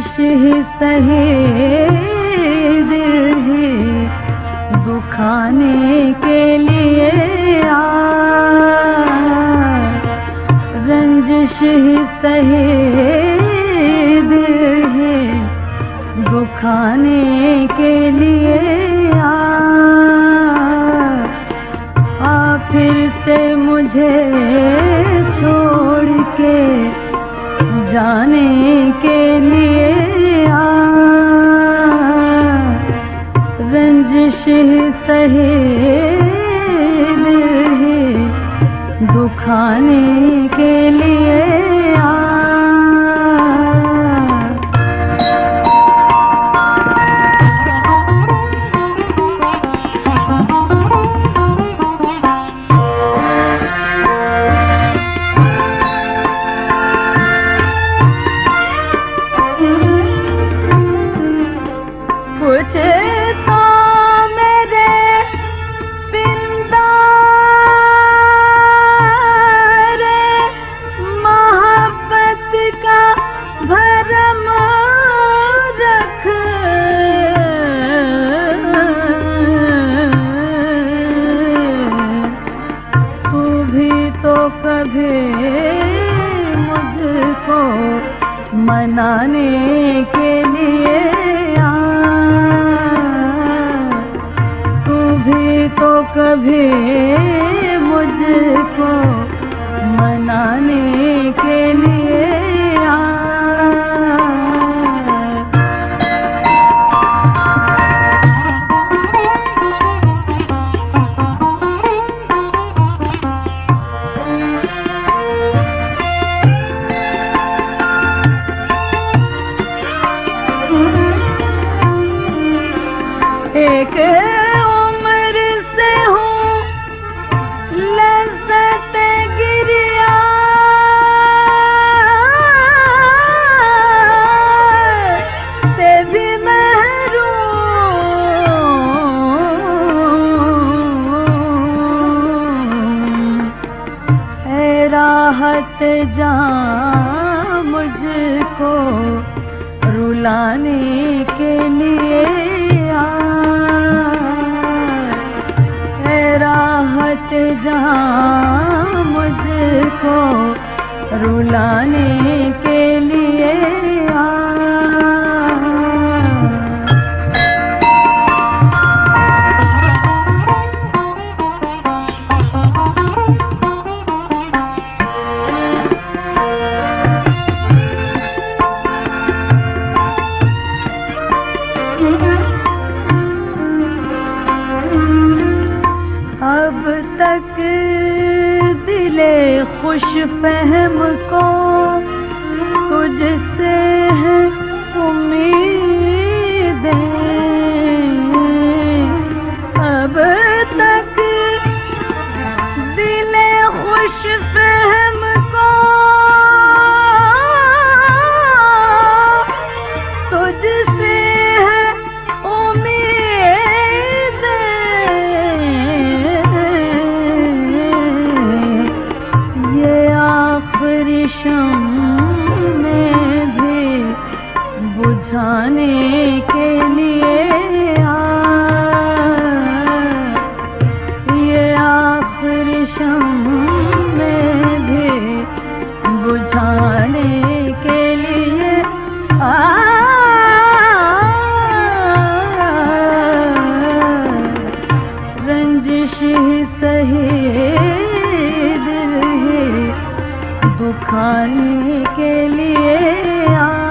رنجش ہی سہی دل ہی دکھانے کے لیے رنجش ہی سہی دل ہی دکھانے کے لیے آ، پھر سے مجھے چھوڑ کے جانے کے رنجش سہی دکھانے کے لیے منانے کے لیے تو بھی تو کبھی مجھ کو منانے کے لیے ایک عمر سے ہوں، لذت گریا۔ سے بھی محروم۔ اے راحت مجھ کو رلانے کے راحت جہاں مجھ کو رلانے کے لیے آ دل خوش فہم کو تجھ سے ہے امید بجھانے کے لیے یہ آخری شم میں بھی بجھانے کے لیے رنجش ہی دل ہی دکھانے کے لیے آ